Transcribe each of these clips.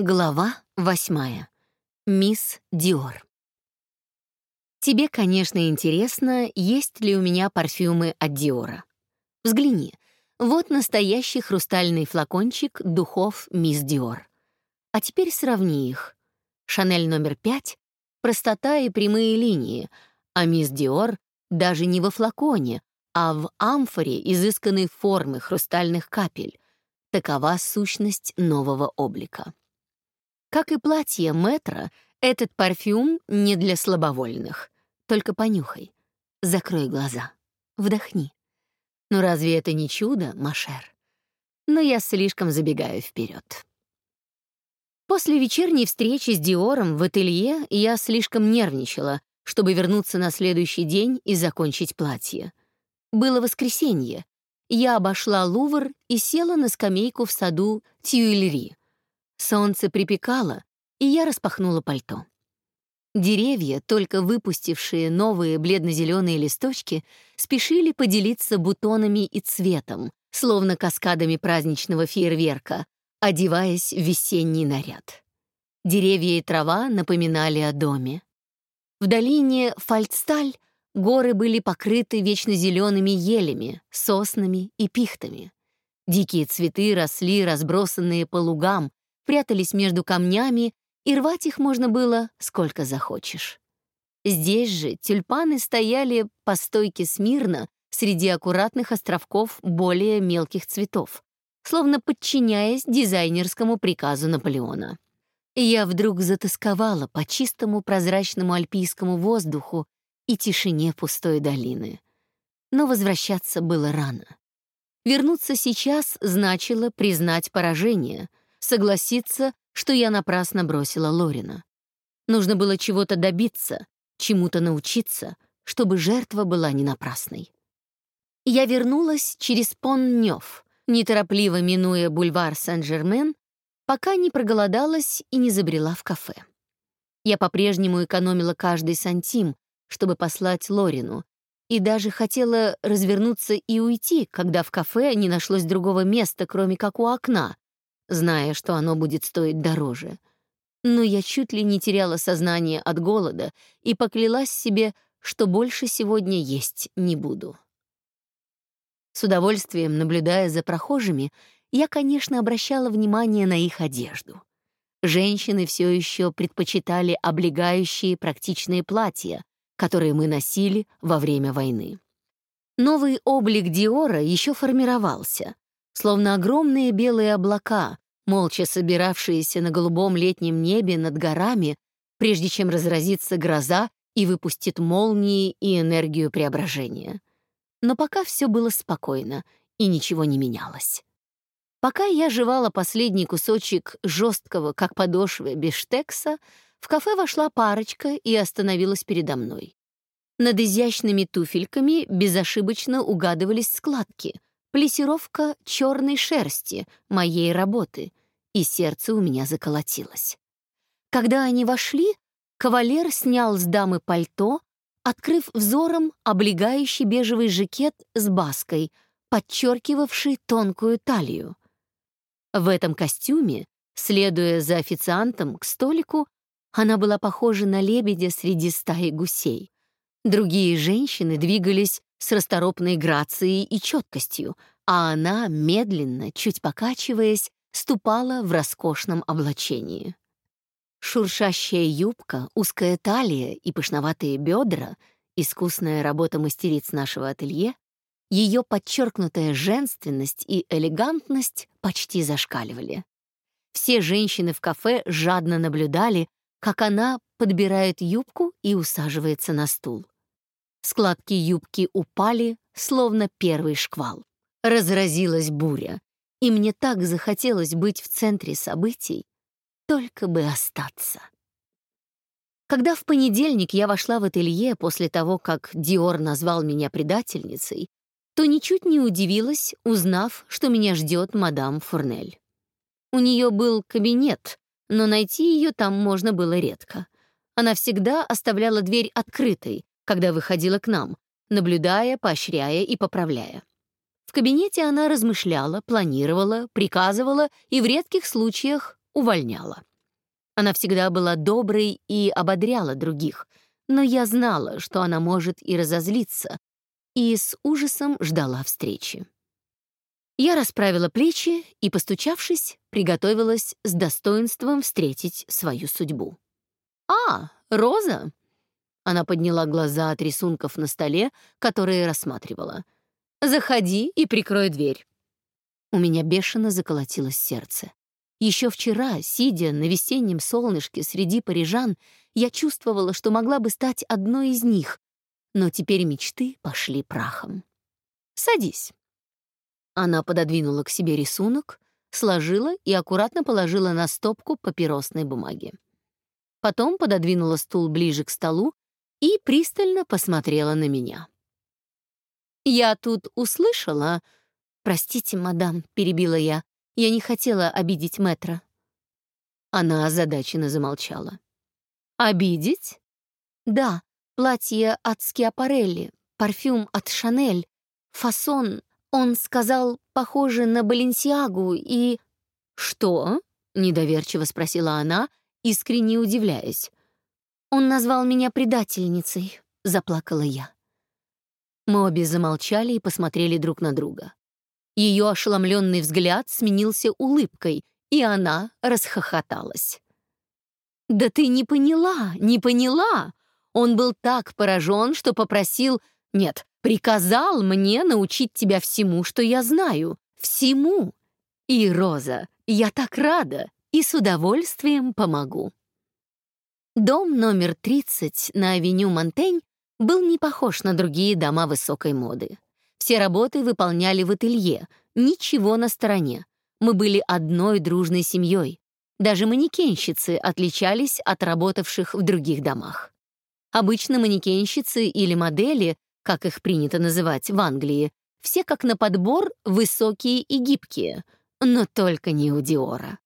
Глава восьмая. Мисс Диор. Тебе, конечно, интересно, есть ли у меня парфюмы от Диора. Взгляни. Вот настоящий хрустальный флакончик духов Мисс Диор. А теперь сравни их. Шанель номер пять — простота и прямые линии, а Мисс Диор даже не во флаконе, а в амфоре изысканной формы хрустальных капель. Такова сущность нового облика. Как и платье Метра, этот парфюм не для слабовольных. Только понюхай. Закрой глаза. Вдохни. Ну разве это не чудо, Машер? Но я слишком забегаю вперед. После вечерней встречи с Диором в ателье я слишком нервничала, чтобы вернуться на следующий день и закончить платье. Было воскресенье. Я обошла Лувр и села на скамейку в саду Тюильри. Солнце припекало, и я распахнула пальто. Деревья, только выпустившие новые бледно-зеленые листочки, спешили поделиться бутонами и цветом, словно каскадами праздничного фейерверка, одеваясь в весенний наряд. Деревья и трава напоминали о доме. В долине Фальцсталь горы были покрыты вечно зелеными елями, соснами и пихтами. Дикие цветы росли, разбросанные по лугам, прятались между камнями, и рвать их можно было сколько захочешь. Здесь же тюльпаны стояли по стойке смирно среди аккуратных островков более мелких цветов, словно подчиняясь дизайнерскому приказу Наполеона. Я вдруг затасковала по чистому прозрачному альпийскому воздуху и тишине пустой долины. Но возвращаться было рано. Вернуться сейчас значило признать поражение, согласиться, что я напрасно бросила Лорина. Нужно было чего-то добиться, чему-то научиться, чтобы жертва была не напрасной. Я вернулась через Пон-Нёв, неторопливо минуя бульвар Сен-Жермен, пока не проголодалась и не забрела в кафе. Я по-прежнему экономила каждый сантим, чтобы послать Лорину, и даже хотела развернуться и уйти, когда в кафе не нашлось другого места, кроме как у окна, зная, что оно будет стоить дороже. Но я чуть ли не теряла сознание от голода и поклялась себе, что больше сегодня есть не буду. С удовольствием, наблюдая за прохожими, я, конечно, обращала внимание на их одежду. Женщины все еще предпочитали облегающие практичные платья, которые мы носили во время войны. Новый облик Диора еще формировался, словно огромные белые облака, молча собиравшиеся на голубом летнем небе над горами, прежде чем разразится гроза и выпустит молнии и энергию преображения. Но пока все было спокойно, и ничего не менялось. Пока я жевала последний кусочек жесткого, как подошвы, биштекса, в кафе вошла парочка и остановилась передо мной. Над изящными туфельками безошибочно угадывались складки — плесировка черной шерсти моей работы, и сердце у меня заколотилось. Когда они вошли, кавалер снял с дамы пальто, открыв взором облегающий бежевый жакет с баской, подчеркивавший тонкую талию. В этом костюме, следуя за официантом к столику, она была похожа на лебедя среди стаи гусей. Другие женщины двигались с расторопной грацией и четкостью, а она, медленно, чуть покачиваясь, ступала в роскошном облачении. Шуршащая юбка, узкая талия и пышноватые бедра, искусная работа мастериц нашего ателье, ее подчеркнутая женственность и элегантность почти зашкаливали. Все женщины в кафе жадно наблюдали, как она подбирает юбку и усаживается на стул. Складки юбки упали, словно первый шквал. Разразилась буря, и мне так захотелось быть в центре событий, только бы остаться. Когда в понедельник я вошла в ателье после того, как Диор назвал меня предательницей, то ничуть не удивилась, узнав, что меня ждет мадам Фурнель. У нее был кабинет, но найти ее там можно было редко. Она всегда оставляла дверь открытой, когда выходила к нам, наблюдая, поощряя и поправляя. В кабинете она размышляла, планировала, приказывала и в редких случаях увольняла. Она всегда была доброй и ободряла других, но я знала, что она может и разозлиться, и с ужасом ждала встречи. Я расправила плечи и, постучавшись, приготовилась с достоинством встретить свою судьбу. «А, Роза!» Она подняла глаза от рисунков на столе, которые рассматривала. «Заходи и прикрой дверь». У меня бешено заколотилось сердце. Еще вчера, сидя на весеннем солнышке среди парижан, я чувствовала, что могла бы стать одной из них, но теперь мечты пошли прахом. «Садись». Она пододвинула к себе рисунок, сложила и аккуратно положила на стопку папиросной бумаги. Потом пододвинула стул ближе к столу и пристально посмотрела на меня. «Я тут услышала...» «Простите, мадам», — перебила я, — «я не хотела обидеть мэтра». Она озадаченно замолчала. «Обидеть?» «Да, платье от Скиапарелли, парфюм от Шанель, фасон, он сказал, похоже на Баленсиагу и...» «Что?» — недоверчиво спросила она, искренне удивляясь. «Он назвал меня предательницей», — заплакала я. Мы обе замолчали и посмотрели друг на друга. Ее ошеломленный взгляд сменился улыбкой, и она расхохоталась. «Да ты не поняла, не поняла!» Он был так поражен, что попросил, нет, приказал мне научить тебя всему, что я знаю, всему. И, Роза, я так рада и с удовольствием помогу. Дом номер 30 на авеню Монтень был не похож на другие дома высокой моды. Все работы выполняли в ателье, ничего на стороне. Мы были одной дружной семьей. Даже манекенщицы отличались от работавших в других домах. Обычно манекенщицы или модели, как их принято называть в Англии, все как на подбор высокие и гибкие, но только не у Диора.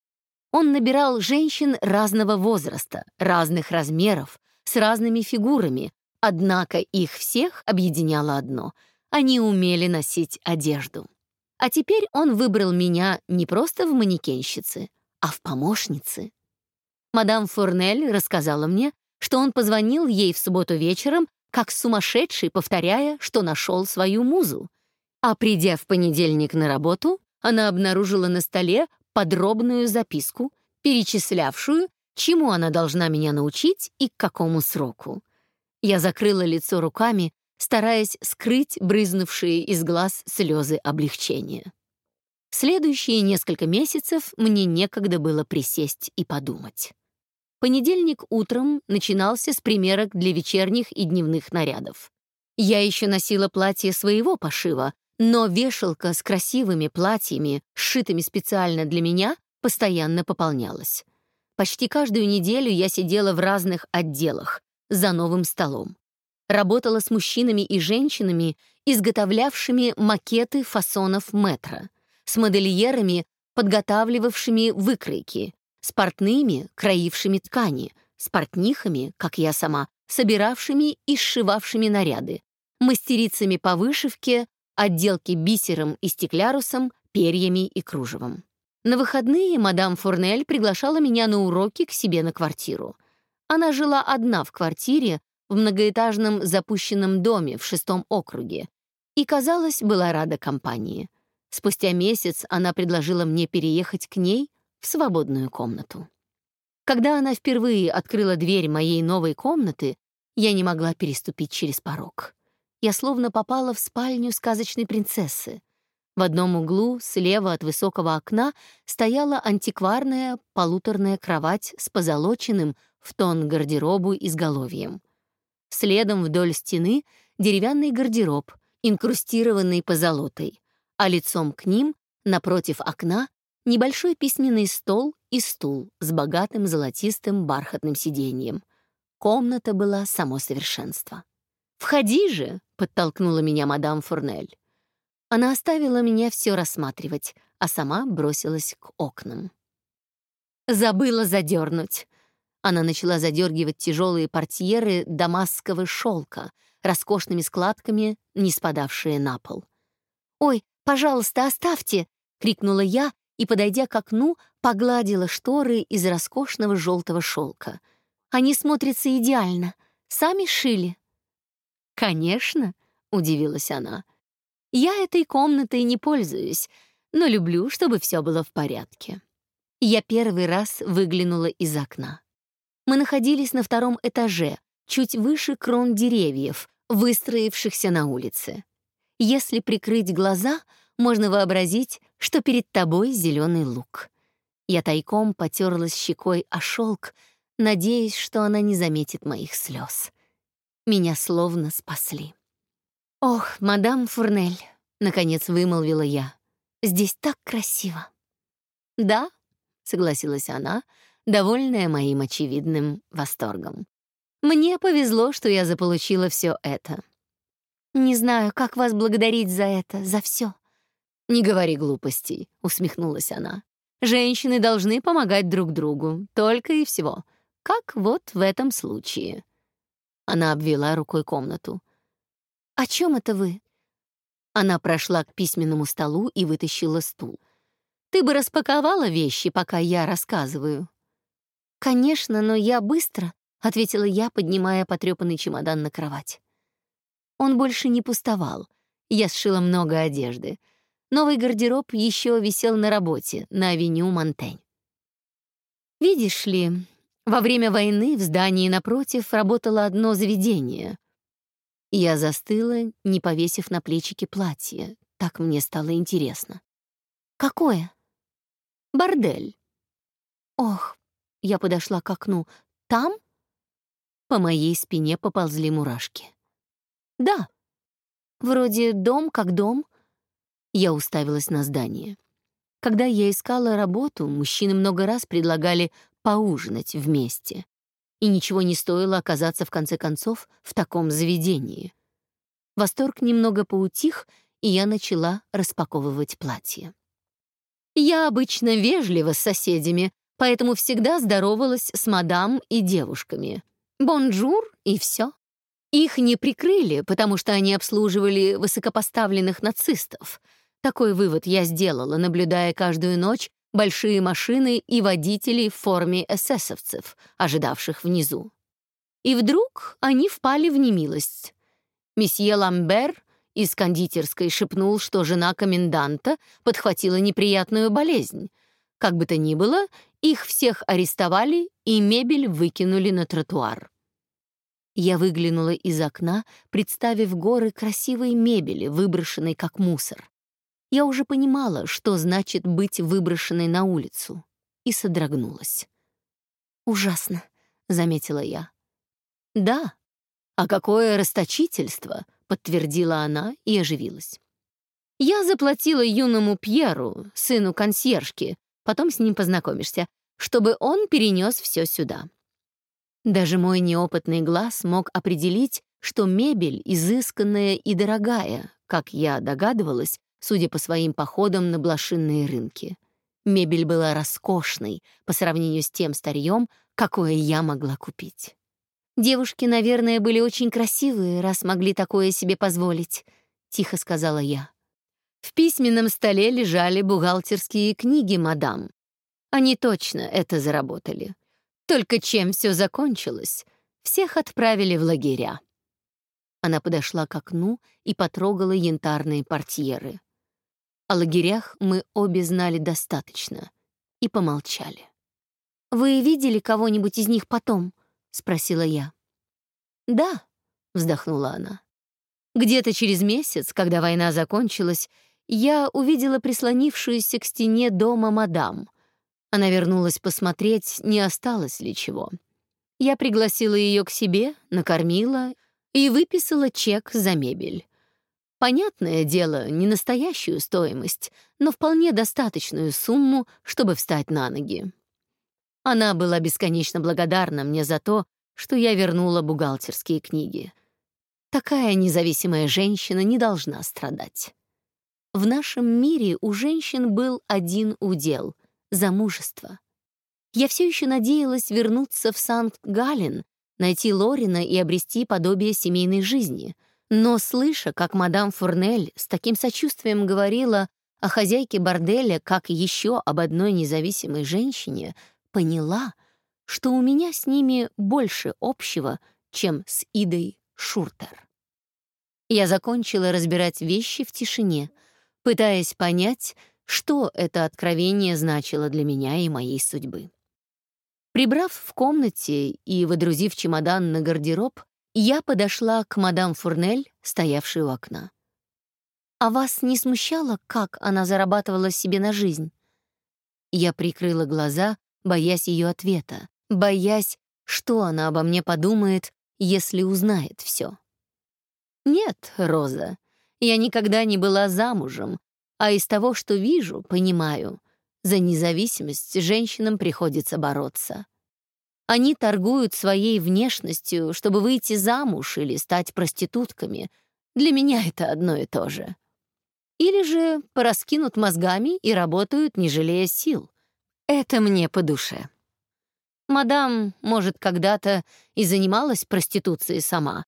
Он набирал женщин разного возраста, разных размеров, с разными фигурами, однако их всех объединяло одно — они умели носить одежду. А теперь он выбрал меня не просто в манекенщице, а в помощнице. Мадам Фурнель рассказала мне, что он позвонил ей в субботу вечером, как сумасшедший, повторяя, что нашел свою музу. А придя в понедельник на работу, она обнаружила на столе подробную записку, перечислявшую, чему она должна меня научить и к какому сроку. Я закрыла лицо руками, стараясь скрыть брызнувшие из глаз слезы облегчения. В следующие несколько месяцев мне некогда было присесть и подумать. Понедельник утром начинался с примерок для вечерних и дневных нарядов. Я еще носила платье своего пошива, но вешалка с красивыми платьями, сшитыми специально для меня, постоянно пополнялась. Почти каждую неделю я сидела в разных отделах, за новым столом. Работала с мужчинами и женщинами, изготовлявшими макеты фасонов метра, с модельерами, подготавливавшими выкройки, с портными, краившими ткани, с портнихами, как я сама, собиравшими и сшивавшими наряды, мастерицами по вышивке, отделке бисером и стеклярусом, перьями и кружевом. На выходные мадам Фурнель приглашала меня на уроки к себе на квартиру. Она жила одна в квартире в многоэтажном запущенном доме в шестом округе и, казалось, была рада компании. Спустя месяц она предложила мне переехать к ней в свободную комнату. Когда она впервые открыла дверь моей новой комнаты, я не могла переступить через порог. Я словно попала в спальню сказочной принцессы. В одном углу, слева от высокого окна, стояла антикварная полуторная кровать с позолоченным в тон гардеробу изголовьем. Следом вдоль стены деревянный гардероб, инкрустированный позолотой, а лицом к ним, напротив окна, небольшой письменный стол и стул с богатым золотистым бархатным сиденьем. Комната была само совершенство. «Входи же!» — подтолкнула меня мадам Фурнель. Она оставила меня все рассматривать, а сама бросилась к окнам. «Забыла задернуть!» Она начала задергивать тяжелые портьеры дамасского шелка, роскошными складками, не спадавшие на пол. «Ой, пожалуйста, оставьте!» — крикнула я и, подойдя к окну, погладила шторы из роскошного желтого шелка. «Они смотрятся идеально. Сами шили?» «Конечно», — удивилась она. «Я этой комнатой не пользуюсь, но люблю, чтобы все было в порядке». Я первый раз выглянула из окна. Мы находились на втором этаже, чуть выше крон деревьев, выстроившихся на улице. Если прикрыть глаза, можно вообразить, что перед тобой зеленый лук. Я тайком потерлась щекой о шелк, надеясь, что она не заметит моих слез. Меня словно спасли. «Ох, мадам Фурнель», — наконец вымолвила я, — «здесь так красиво». «Да», — согласилась она, довольная моим очевидным восторгом. «Мне повезло, что я заполучила все это». «Не знаю, как вас благодарить за это, за все. «Не говори глупостей», — усмехнулась она. «Женщины должны помогать друг другу, только и всего. Как вот в этом случае». Она обвела рукой комнату. «О чем это вы?» Она прошла к письменному столу и вытащила стул. Ты бы распаковала вещи, пока я рассказываю». «Конечно, но я быстро», — ответила я, поднимая потрепанный чемодан на кровать. Он больше не пустовал. Я сшила много одежды. Новый гардероб еще висел на работе, на авеню Монтень. Видишь ли, во время войны в здании напротив работало одно заведение. Я застыла, не повесив на плечики платье. Так мне стало интересно. «Какое?» Бордель. Ох, я подошла к окну. Там? По моей спине поползли мурашки. Да. Вроде дом как дом. Я уставилась на здание. Когда я искала работу, мужчины много раз предлагали поужинать вместе. И ничего не стоило оказаться, в конце концов, в таком заведении. Восторг немного поутих, и я начала распаковывать платье. Я обычно вежлива с соседями, поэтому всегда здоровалась с мадам и девушками. Bonjour и все. Их не прикрыли, потому что они обслуживали высокопоставленных нацистов. Такой вывод я сделала, наблюдая каждую ночь большие машины и водителей в форме эсэсовцев, ожидавших внизу. И вдруг они впали в немилость. Месье Ламбер из кондитерской шепнул, что жена коменданта подхватила неприятную болезнь. Как бы то ни было, их всех арестовали и мебель выкинули на тротуар. Я выглянула из окна, представив горы красивой мебели, выброшенной как мусор. Я уже понимала, что значит быть выброшенной на улицу, и содрогнулась. «Ужасно», — заметила я. «Да, а какое расточительство!» подтвердила она и оживилась. Я заплатила юному Пьеру, сыну консьержки, потом с ним познакомишься, чтобы он перенес все сюда. Даже мой неопытный глаз мог определить, что мебель изысканная и дорогая, как я догадывалась, судя по своим походам на блошинные рынки. Мебель была роскошной по сравнению с тем старьем, какое я могла купить. Девушки, наверное, были очень красивые, раз могли такое себе позволить, тихо сказала я. В письменном столе лежали бухгалтерские книги, мадам. Они точно это заработали. Только чем все закончилось? Всех отправили в лагеря. Она подошла к окну и потрогала янтарные портьеры. О лагерях мы обе знали достаточно и помолчали. «Вы видели кого-нибудь из них потом?» — спросила я. «Да», — вздохнула она. «Где-то через месяц, когда война закончилась, я увидела прислонившуюся к стене дома мадам. Она вернулась посмотреть, не осталось ли чего. Я пригласила ее к себе, накормила и выписала чек за мебель. Понятное дело, не настоящую стоимость, но вполне достаточную сумму, чтобы встать на ноги. Она была бесконечно благодарна мне за то, что я вернула бухгалтерские книги. Такая независимая женщина не должна страдать. В нашем мире у женщин был один удел — замужество. Я все еще надеялась вернуться в Санкт-Галлен, найти Лорина и обрести подобие семейной жизни, но, слыша, как мадам Фурнель с таким сочувствием говорила о хозяйке борделя как еще об одной независимой женщине, поняла, что у меня с ними больше общего, чем с Идой Шуртер. Я закончила разбирать вещи в тишине, пытаясь понять, что это откровение значило для меня и моей судьбы. Прибрав в комнате и водрузив чемодан на гардероб, я подошла к мадам Фурнель, стоявшей у окна. «А вас не смущало, как она зарабатывала себе на жизнь?» Я прикрыла глаза, боясь ее ответа, боясь, что она обо мне подумает, если узнает все. «Нет, Роза, я никогда не была замужем, а из того, что вижу, понимаю, за независимость женщинам приходится бороться. Они торгуют своей внешностью, чтобы выйти замуж или стать проститутками. Для меня это одно и то же. Или же пораскинут мозгами и работают, не жалея сил. Это мне по душе. Мадам, может, когда-то и занималась проституцией сама,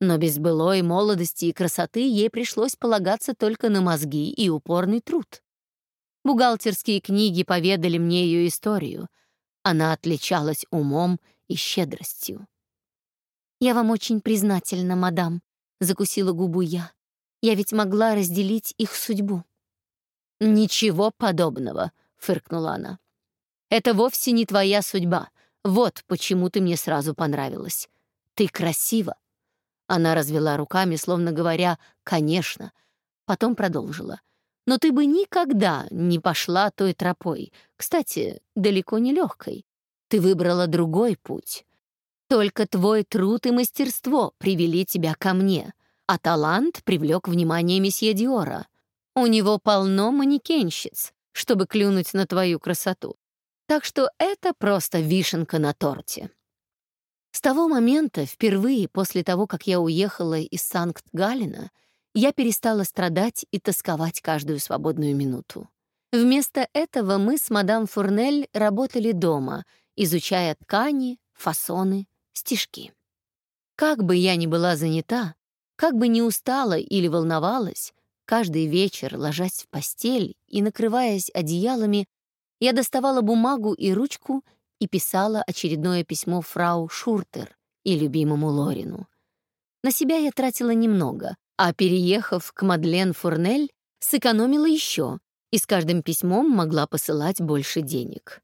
но без былой молодости и красоты ей пришлось полагаться только на мозги и упорный труд. Бухгалтерские книги поведали мне ее историю. Она отличалась умом и щедростью. «Я вам очень признательна, мадам», — закусила губу я. «Я ведь могла разделить их судьбу». «Ничего подобного», — фыркнула она. «Это вовсе не твоя судьба. Вот почему ты мне сразу понравилась. Ты красива, она развела руками, словно говоря «конечно». Потом продолжила. «Но ты бы никогда не пошла той тропой. Кстати, далеко не легкой. Ты выбрала другой путь. Только твой труд и мастерство привели тебя ко мне, а талант привлек внимание месье Диора. У него полно манекенщиц, чтобы клюнуть на твою красоту. Так что это просто вишенка на торте. С того момента, впервые после того, как я уехала из Санкт-Галлена, я перестала страдать и тосковать каждую свободную минуту. Вместо этого мы с мадам Фурнель работали дома, изучая ткани, фасоны, стежки. Как бы я ни была занята, как бы ни устала или волновалась, каждый вечер, ложась в постель и накрываясь одеялами, я доставала бумагу и ручку и писала очередное письмо фрау Шуртер и любимому Лорину. На себя я тратила немного, а переехав к Мадлен Фурнель, сэкономила еще и с каждым письмом могла посылать больше денег.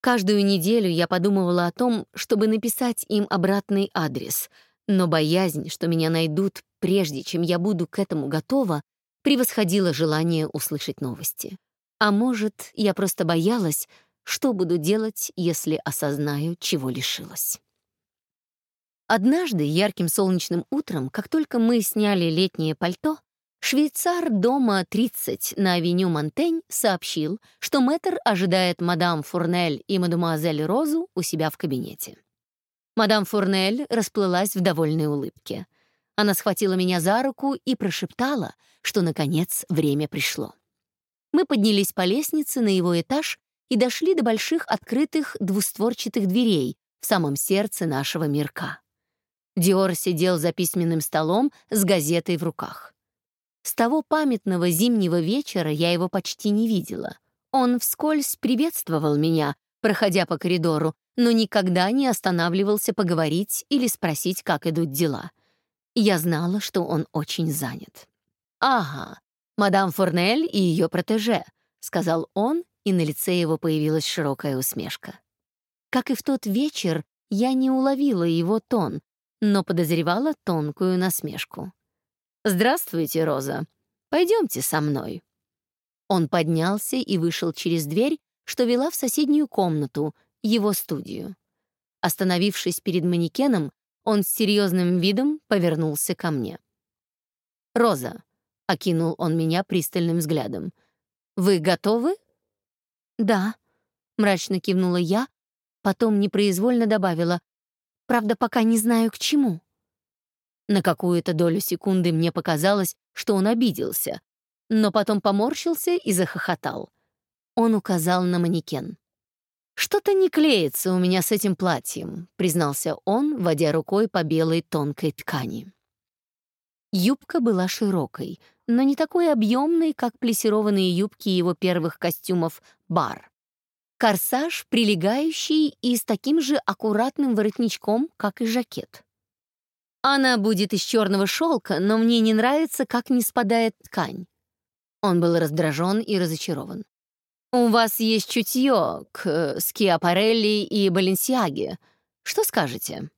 Каждую неделю я подумывала о том, чтобы написать им обратный адрес, но боязнь, что меня найдут прежде, чем я буду к этому готова, превосходила желание услышать новости. А может, я просто боялась, что буду делать, если осознаю, чего лишилась? Однажды, ярким солнечным утром, как только мы сняли летнее пальто, швейцар дома 30 на авеню Монтень сообщил, что мэтр ожидает мадам Фурнель и мадемуазель Розу у себя в кабинете. Мадам Фурнель расплылась в довольной улыбке. Она схватила меня за руку и прошептала, что, наконец, время пришло. Мы поднялись по лестнице на его этаж и дошли до больших открытых двустворчатых дверей в самом сердце нашего мирка. Диор сидел за письменным столом с газетой в руках. С того памятного зимнего вечера я его почти не видела. Он вскользь приветствовал меня, проходя по коридору, но никогда не останавливался поговорить или спросить, как идут дела. Я знала, что он очень занят. «Ага, мадам Форнель и ее протеже», — сказал он и на лице его появилась широкая усмешка. Как и в тот вечер, я не уловила его тон, но подозревала тонкую насмешку. «Здравствуйте, Роза. Пойдемте со мной». Он поднялся и вышел через дверь, что вела в соседнюю комнату, его студию. Остановившись перед манекеном, он с серьезным видом повернулся ко мне. «Роза», — окинул он меня пристальным взглядом, — «вы готовы «Да», — мрачно кивнула я, потом непроизвольно добавила, «правда, пока не знаю, к чему». На какую-то долю секунды мне показалось, что он обиделся, но потом поморщился и захохотал. Он указал на манекен. «Что-то не клеится у меня с этим платьем», — признался он, водя рукой по белой тонкой ткани. Юбка была широкой, но не такой объемный, как плессированные юбки его первых костюмов «бар». Корсаж, прилегающий и с таким же аккуратным воротничком, как и жакет. Она будет из черного шелка, но мне не нравится, как не спадает ткань. Он был раздражен и разочарован. «У вас есть чутье к Скиапарелли и Баленсиаге. Что скажете?»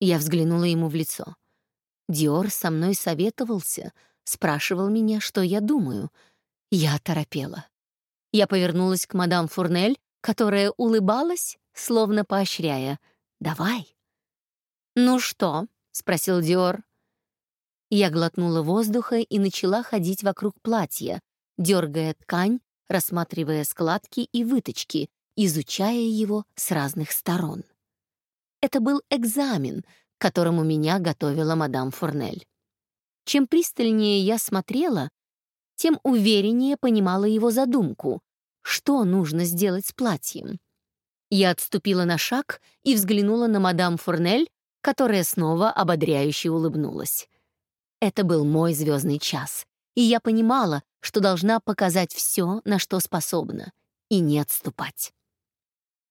Я взглянула ему в лицо. Диор со мной советовался, спрашивал меня, что я думаю. Я торопела. Я повернулась к мадам Фурнель, которая улыбалась, словно поощряя. «Давай». «Ну что?» — спросил Диор. Я глотнула воздуха и начала ходить вокруг платья, дергая ткань, рассматривая складки и выточки, изучая его с разных сторон. Это был экзамен, к которому меня готовила мадам Фурнель. Чем пристальнее я смотрела, тем увереннее понимала его задумку, что нужно сделать с платьем. Я отступила на шаг и взглянула на мадам Фурнель, которая снова ободряюще улыбнулась. Это был мой звездный час, и я понимала, что должна показать все, на что способна, и не отступать.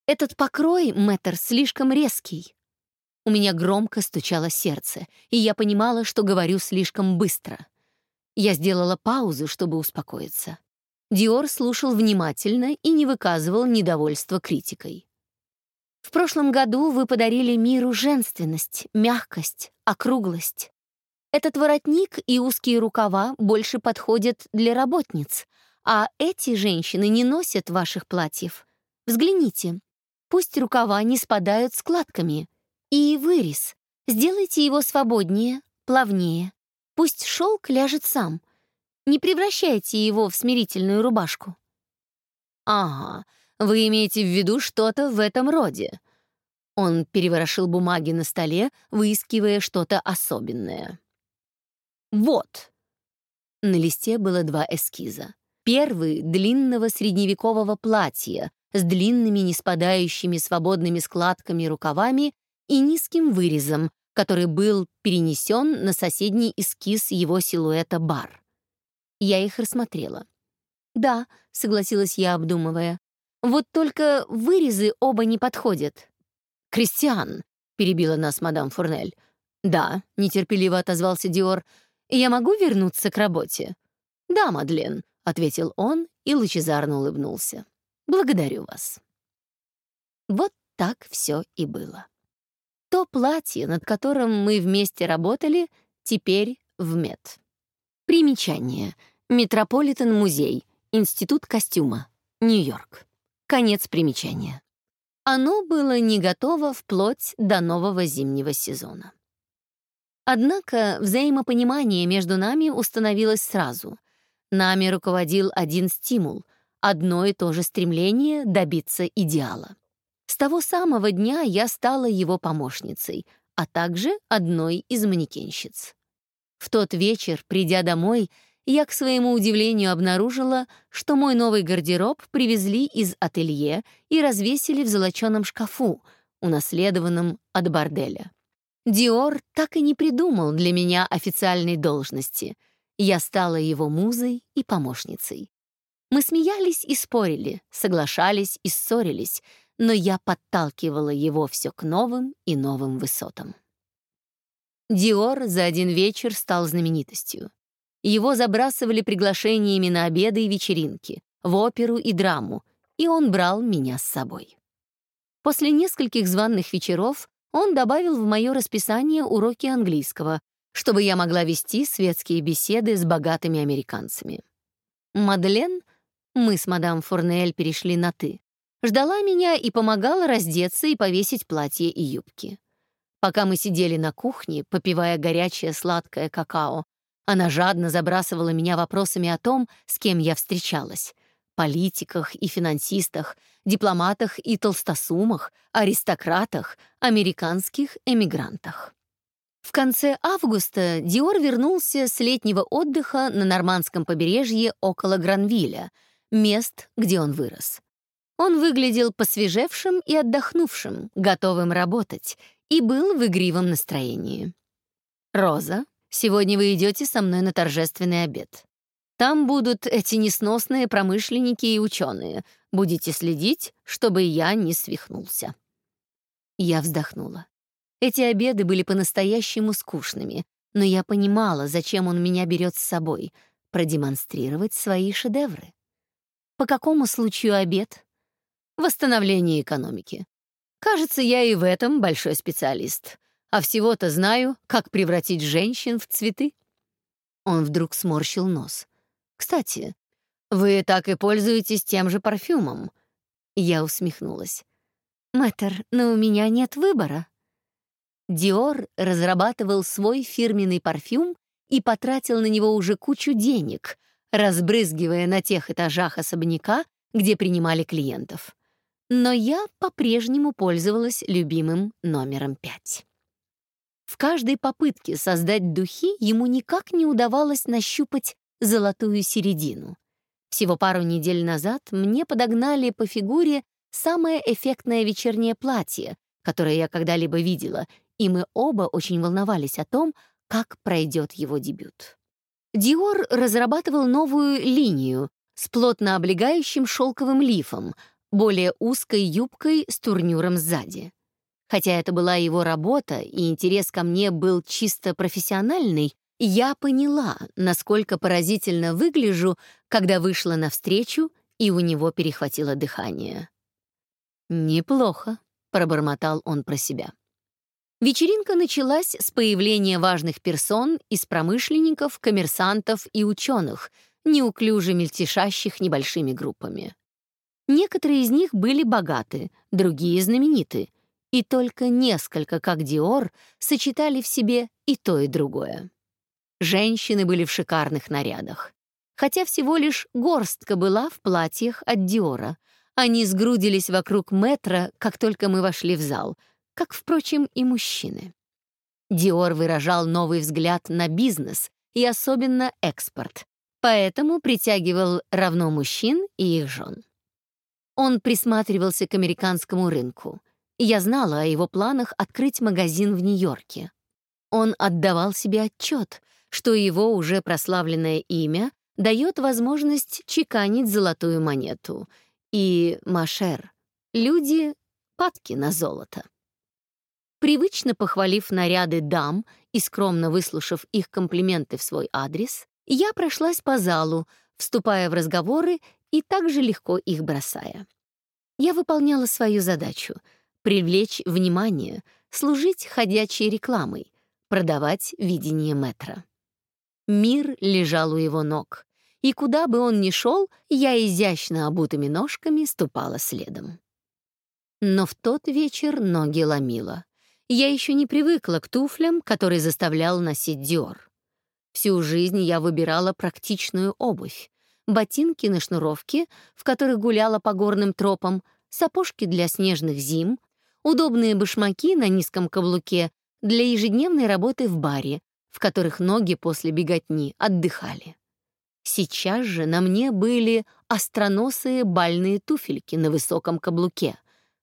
Этот покрой, мэтр, слишком резкий. У меня громко стучало сердце, и я понимала, что говорю слишком быстро. Я сделала паузу, чтобы успокоиться. Диор слушал внимательно и не выказывал недовольства критикой. «В прошлом году вы подарили миру женственность, мягкость, округлость. Этот воротник и узкие рукава больше подходят для работниц, а эти женщины не носят ваших платьев. Взгляните, пусть рукава не спадают складками. И вырез. Сделайте его свободнее, плавнее. Пусть шелк ляжет сам. Не превращайте его в смирительную рубашку. Ага, вы имеете в виду что-то в этом роде. Он переворошил бумаги на столе, выискивая что-то особенное. Вот. На листе было два эскиза. Первый — длинного средневекового платья с длинными, не спадающими свободными складками рукавами и низким вырезом, который был перенесен на соседний эскиз его силуэта бар. Я их рассмотрела. «Да», — согласилась я, обдумывая. «Вот только вырезы оба не подходят». «Кристиан», — перебила нас мадам Фурнель. «Да», — нетерпеливо отозвался Диор, — я могу вернуться к работе?» «Да, Мадлен», — ответил он и лучезарно улыбнулся. «Благодарю вас». Вот так все и было. То платье, над которым мы вместе работали, теперь в мед. Примечание. Метрополитен-музей. Институт костюма. Нью-Йорк. Конец примечания. Оно было не готово вплоть до нового зимнего сезона. Однако взаимопонимание между нами установилось сразу. Нами руководил один стимул, одно и то же стремление добиться идеала. С того самого дня я стала его помощницей, а также одной из манекенщиц. В тот вечер, придя домой, я, к своему удивлению, обнаружила, что мой новый гардероб привезли из ателье и развесили в золоченом шкафу, унаследованном от борделя. Диор так и не придумал для меня официальной должности. Я стала его музой и помощницей. Мы смеялись и спорили, соглашались и ссорились, но я подталкивала его все к новым и новым высотам. Диор за один вечер стал знаменитостью. Его забрасывали приглашениями на обеды и вечеринки, в оперу и драму, и он брал меня с собой. После нескольких званных вечеров он добавил в мое расписание уроки английского, чтобы я могла вести светские беседы с богатыми американцами. Мадлен, мы с мадам Фурнель перешли на «ты», ждала меня и помогала раздеться и повесить платье и юбки. Пока мы сидели на кухне, попивая горячее сладкое какао, она жадно забрасывала меня вопросами о том, с кем я встречалась политиках и финансистах, дипломатах и толстосумах, аристократах, американских эмигрантах. В конце августа Диор вернулся с летнего отдыха на нормандском побережье около Гранвилля, мест, где он вырос. Он выглядел посвежевшим и отдохнувшим, готовым работать, и был в игривом настроении. Роза, сегодня вы идете со мной на торжественный обед. Там будут эти несносные промышленники и ученые. Будете следить, чтобы я не свихнулся». Я вздохнула. Эти обеды были по-настоящему скучными, но я понимала, зачем он меня берет с собой — продемонстрировать свои шедевры. По какому случаю обед? Восстановление экономики. Кажется, я и в этом большой специалист. А всего-то знаю, как превратить женщин в цветы. Он вдруг сморщил нос. «Кстати, вы так и пользуетесь тем же парфюмом». Я усмехнулась. «Мэтр, но у меня нет выбора». Диор разрабатывал свой фирменный парфюм и потратил на него уже кучу денег, разбрызгивая на тех этажах особняка, где принимали клиентов. Но я по-прежнему пользовалась любимым номером пять. В каждой попытке создать духи ему никак не удавалось нащупать золотую середину. Всего пару недель назад мне подогнали по фигуре самое эффектное вечернее платье, которое я когда-либо видела, и мы оба очень волновались о том, как пройдет его дебют. Диор разрабатывал новую линию с плотно облегающим шелковым лифом, более узкой юбкой с турнюром сзади. Хотя это была его работа, и интерес ко мне был чисто профессиональный, я поняла, насколько поразительно выгляжу, когда вышла навстречу, и у него перехватило дыхание. «Неплохо», — пробормотал он про себя. Вечеринка началась с появления важных персон из промышленников, коммерсантов и ученых, неуклюже мельтешащих небольшими группами. Некоторые из них были богаты, другие — знамениты, и только несколько, как Диор, сочетали в себе и то, и другое. Женщины были в шикарных нарядах. Хотя всего лишь горстка была в платьях от Диора. Они сгрудились вокруг метра, как только мы вошли в зал — как, впрочем, и мужчины. Диор выражал новый взгляд на бизнес и особенно экспорт, поэтому притягивал равно мужчин и их жен. Он присматривался к американскому рынку. Я знала о его планах открыть магазин в Нью-Йорке. Он отдавал себе отчет, что его уже прославленное имя дает возможность чеканить золотую монету. И, Машер, люди падки на золото. Привычно похвалив наряды дам и скромно выслушав их комплименты в свой адрес, я прошлась по залу, вступая в разговоры и также легко их бросая. Я выполняла свою задачу — привлечь внимание, служить ходячей рекламой, продавать видение метра. Мир лежал у его ног, и куда бы он ни шел, я изящно обутыми ножками ступала следом. Но в тот вечер ноги ломило. Я еще не привыкла к туфлям, которые заставлял носить Диор. Всю жизнь я выбирала практичную обувь. Ботинки на шнуровке, в которых гуляла по горным тропам, сапожки для снежных зим, удобные башмаки на низком каблуке для ежедневной работы в баре, в которых ноги после беготни отдыхали. Сейчас же на мне были остроносые бальные туфельки на высоком каблуке,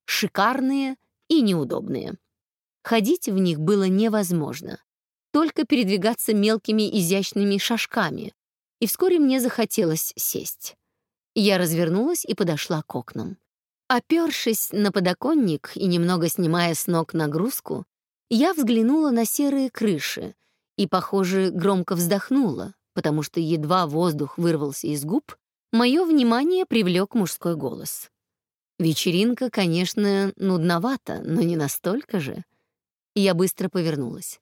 шикарные и неудобные. Ходить в них было невозможно, только передвигаться мелкими изящными шажками, и вскоре мне захотелось сесть. Я развернулась и подошла к окнам. Опершись на подоконник и немного снимая с ног нагрузку, я взглянула на серые крыши и, похоже, громко вздохнула, потому что едва воздух вырвался из губ, мое внимание привлек мужской голос. Вечеринка, конечно, нудновата, но не настолько же я быстро повернулась.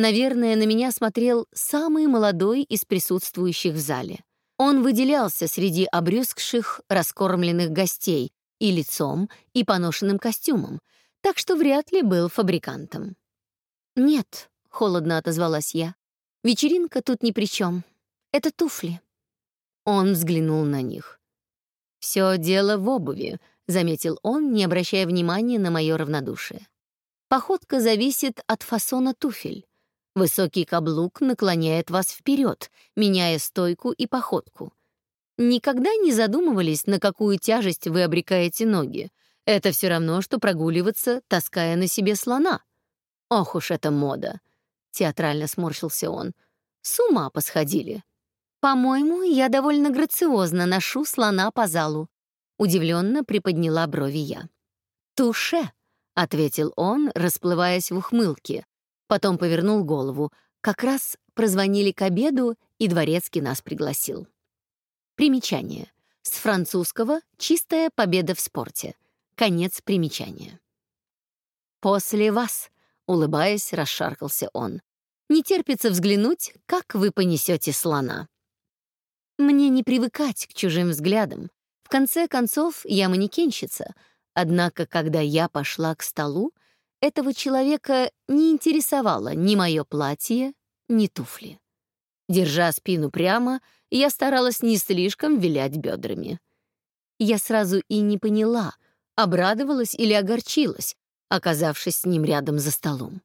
Наверное, на меня смотрел самый молодой из присутствующих в зале. Он выделялся среди обрюзгших, раскормленных гостей и лицом, и поношенным костюмом, так что вряд ли был фабрикантом. «Нет», — холодно отозвалась я, — «вечеринка тут ни при чем. Это туфли». Он взглянул на них. «Все дело в обуви», — заметил он, не обращая внимания на мое равнодушие. Походка зависит от фасона туфель. Высокий каблук наклоняет вас вперед, меняя стойку и походку. Никогда не задумывались, на какую тяжесть вы обрекаете ноги. Это все равно, что прогуливаться, таская на себе слона. Ох уж эта мода. — театрально сморщился он. «С ума посходили». «По-моему, я довольно грациозно ношу слона по залу», — удивленно приподняла брови я. «Туше», — ответил он, расплываясь в ухмылке. Потом повернул голову. Как раз прозвонили к обеду, и дворецкий нас пригласил. Примечание. С французского «чистая победа в спорте». Конец примечания. «После вас», — улыбаясь, расшаркался он. «Не терпится взглянуть, как вы понесете слона». Мне не привыкать к чужим взглядам. В конце концов, я манекенщица. Однако, когда я пошла к столу, этого человека не интересовало ни мое платье, ни туфли. Держа спину прямо, я старалась не слишком вилять бедрами. Я сразу и не поняла, обрадовалась или огорчилась, оказавшись с ним рядом за столом.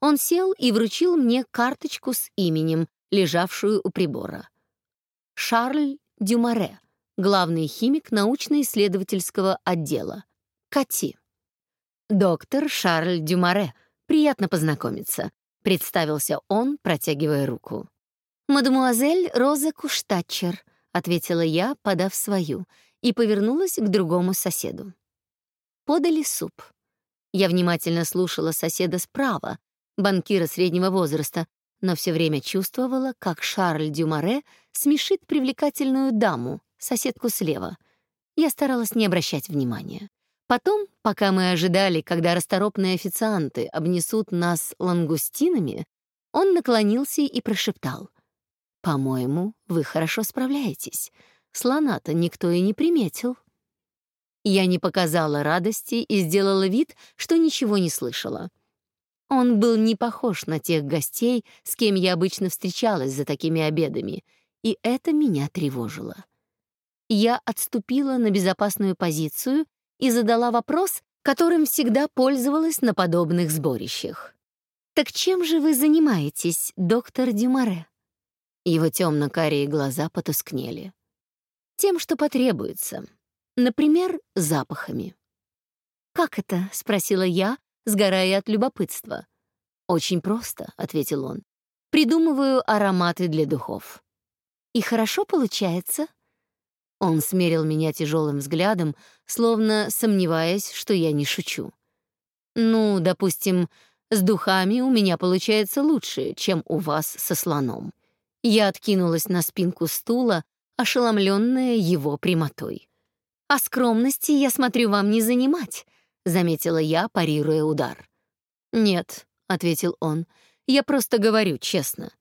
Он сел и вручил мне карточку с именем, лежавшую у прибора. Шарль Дюмаре, главный химик научно-исследовательского отдела. Кати. «Доктор Шарль Дюмаре, приятно познакомиться», — представился он, протягивая руку. «Мадемуазель Роза Куштатчер», — ответила я, подав свою, и повернулась к другому соседу. Подали суп. Я внимательно слушала соседа справа, банкира среднего возраста, но все время чувствовала, как Шарль Дюмаре смешит привлекательную даму, соседку слева. Я старалась не обращать внимания. Потом, пока мы ожидали, когда расторопные официанты обнесут нас лангустинами, он наклонился и прошептал. «По-моему, вы хорошо справляетесь. Слона-то никто и не приметил». Я не показала радости и сделала вид, что ничего не слышала. Он был не похож на тех гостей, с кем я обычно встречалась за такими обедами, и это меня тревожило. Я отступила на безопасную позицию и задала вопрос, которым всегда пользовалась на подобных сборищах. «Так чем же вы занимаетесь, доктор Дюмаре?» Его темно-карие глаза потускнели. «Тем, что потребуется. Например, запахами». «Как это?» — спросила я, сгорая от любопытства. «Очень просто», — ответил он. «Придумываю ароматы для духов». «И хорошо получается?» Он смерил меня тяжелым взглядом, словно сомневаясь, что я не шучу. «Ну, допустим, с духами у меня получается лучше, чем у вас со слоном». Я откинулась на спинку стула, ошеломленная его прямотой. «А скромности, я смотрю, вам не занимать», — заметила я, парируя удар. «Нет», — ответил он, — «я просто говорю честно.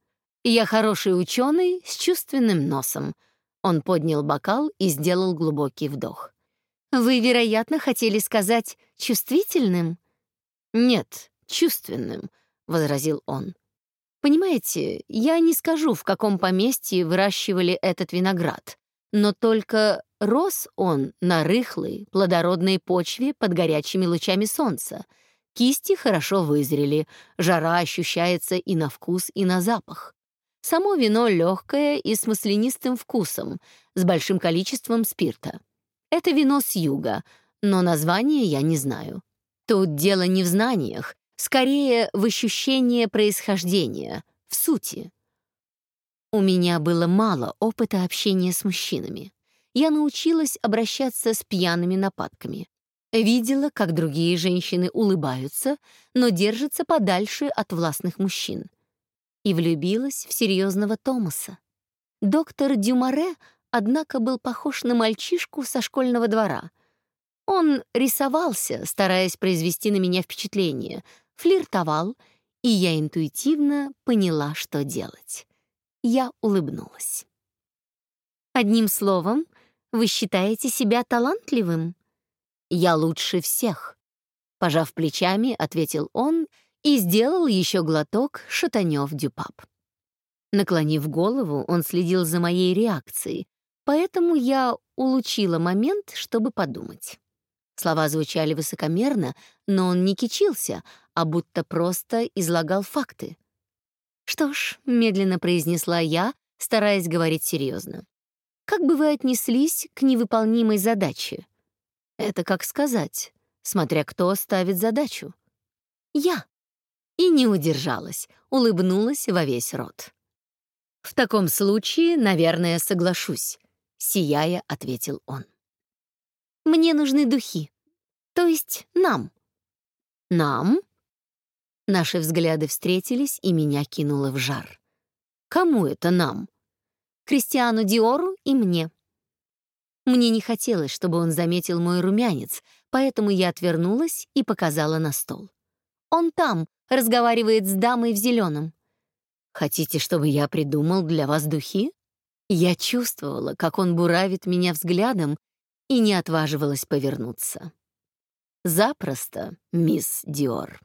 Я хороший ученый с чувственным носом». Он поднял бокал и сделал глубокий вдох. «Вы, вероятно, хотели сказать «чувствительным»?» «Нет, чувственным», — возразил он. «Понимаете, я не скажу, в каком поместье выращивали этот виноград, но только рос он на рыхлой, плодородной почве под горячими лучами солнца. Кисти хорошо вызрели, жара ощущается и на вкус, и на запах. Само вино легкое и с маслянистым вкусом, с большим количеством спирта. Это вино с юга, но название я не знаю. Тут дело не в знаниях, скорее в ощущении происхождения, в сути. У меня было мало опыта общения с мужчинами. Я научилась обращаться с пьяными нападками. Видела, как другие женщины улыбаются, но держатся подальше от властных мужчин. И влюбилась в серьезного Томаса. Доктор Дюмаре, однако, был похож на мальчишку со школьного двора. Он рисовался, стараясь произвести на меня впечатление, флиртовал, и я интуитивно поняла, что делать. Я улыбнулась. «Одним словом, вы считаете себя талантливым?» «Я лучше всех», — пожав плечами, ответил он и сделал еще глоток шатанев дюпап. Наклонив голову, он следил за моей реакцией, поэтому я улучила момент, чтобы подумать. Слова звучали высокомерно, но он не кичился, а будто просто излагал факты. «Что ж», — медленно произнесла я, стараясь говорить серьезно. «Как бы вы отнеслись к невыполнимой задаче?» «Это как сказать, смотря кто ставит задачу». «Я». и не удержалась, улыбнулась во весь рот. «В таком случае, наверное, соглашусь», — сияя, ответил он. «Мне нужны духи. То есть нам». «Нам?» Наши взгляды встретились, и меня кинуло в жар. «Кому это нам?» «Кристиану Диору и мне». Мне не хотелось, чтобы он заметил мой румянец, поэтому я отвернулась и показала на стол. «Он там, разговаривает с дамой в зеленом. Хотите, чтобы я придумал для вас духи?» Я чувствовала, как он буравит меня взглядом, и не отваживалась повернуться. «Запросто, мисс Диор».